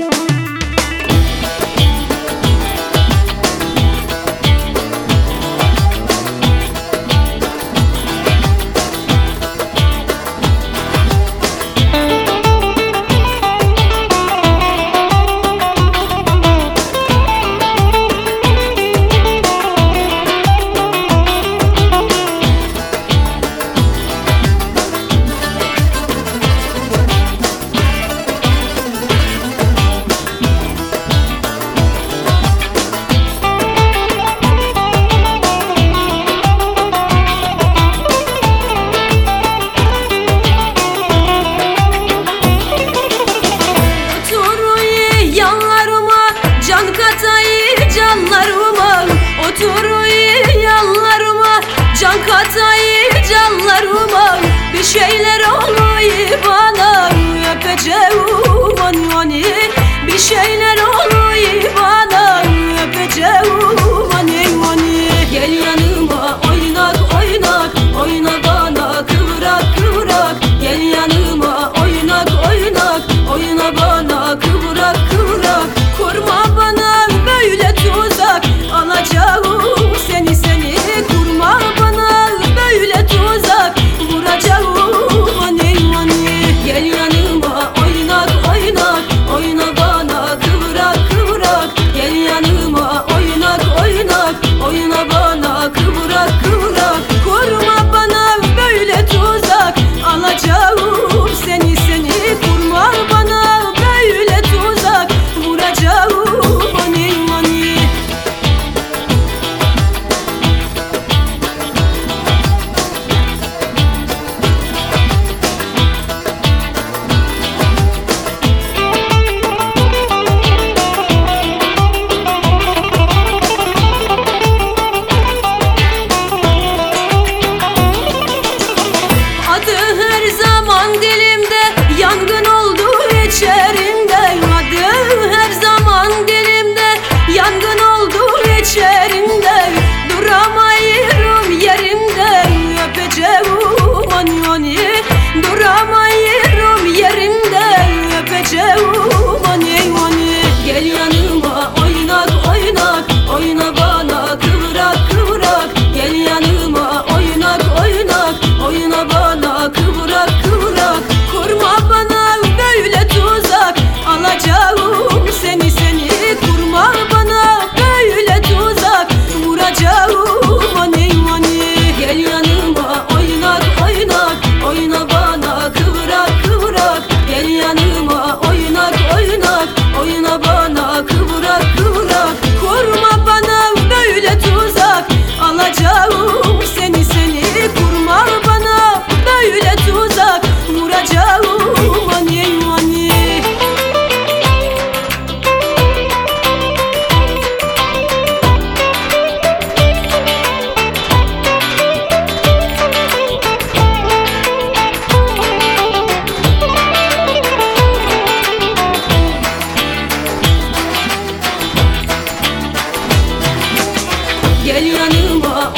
Thank. Can katayı canlarıma Bir şeyler oluyor bana Gel yanıma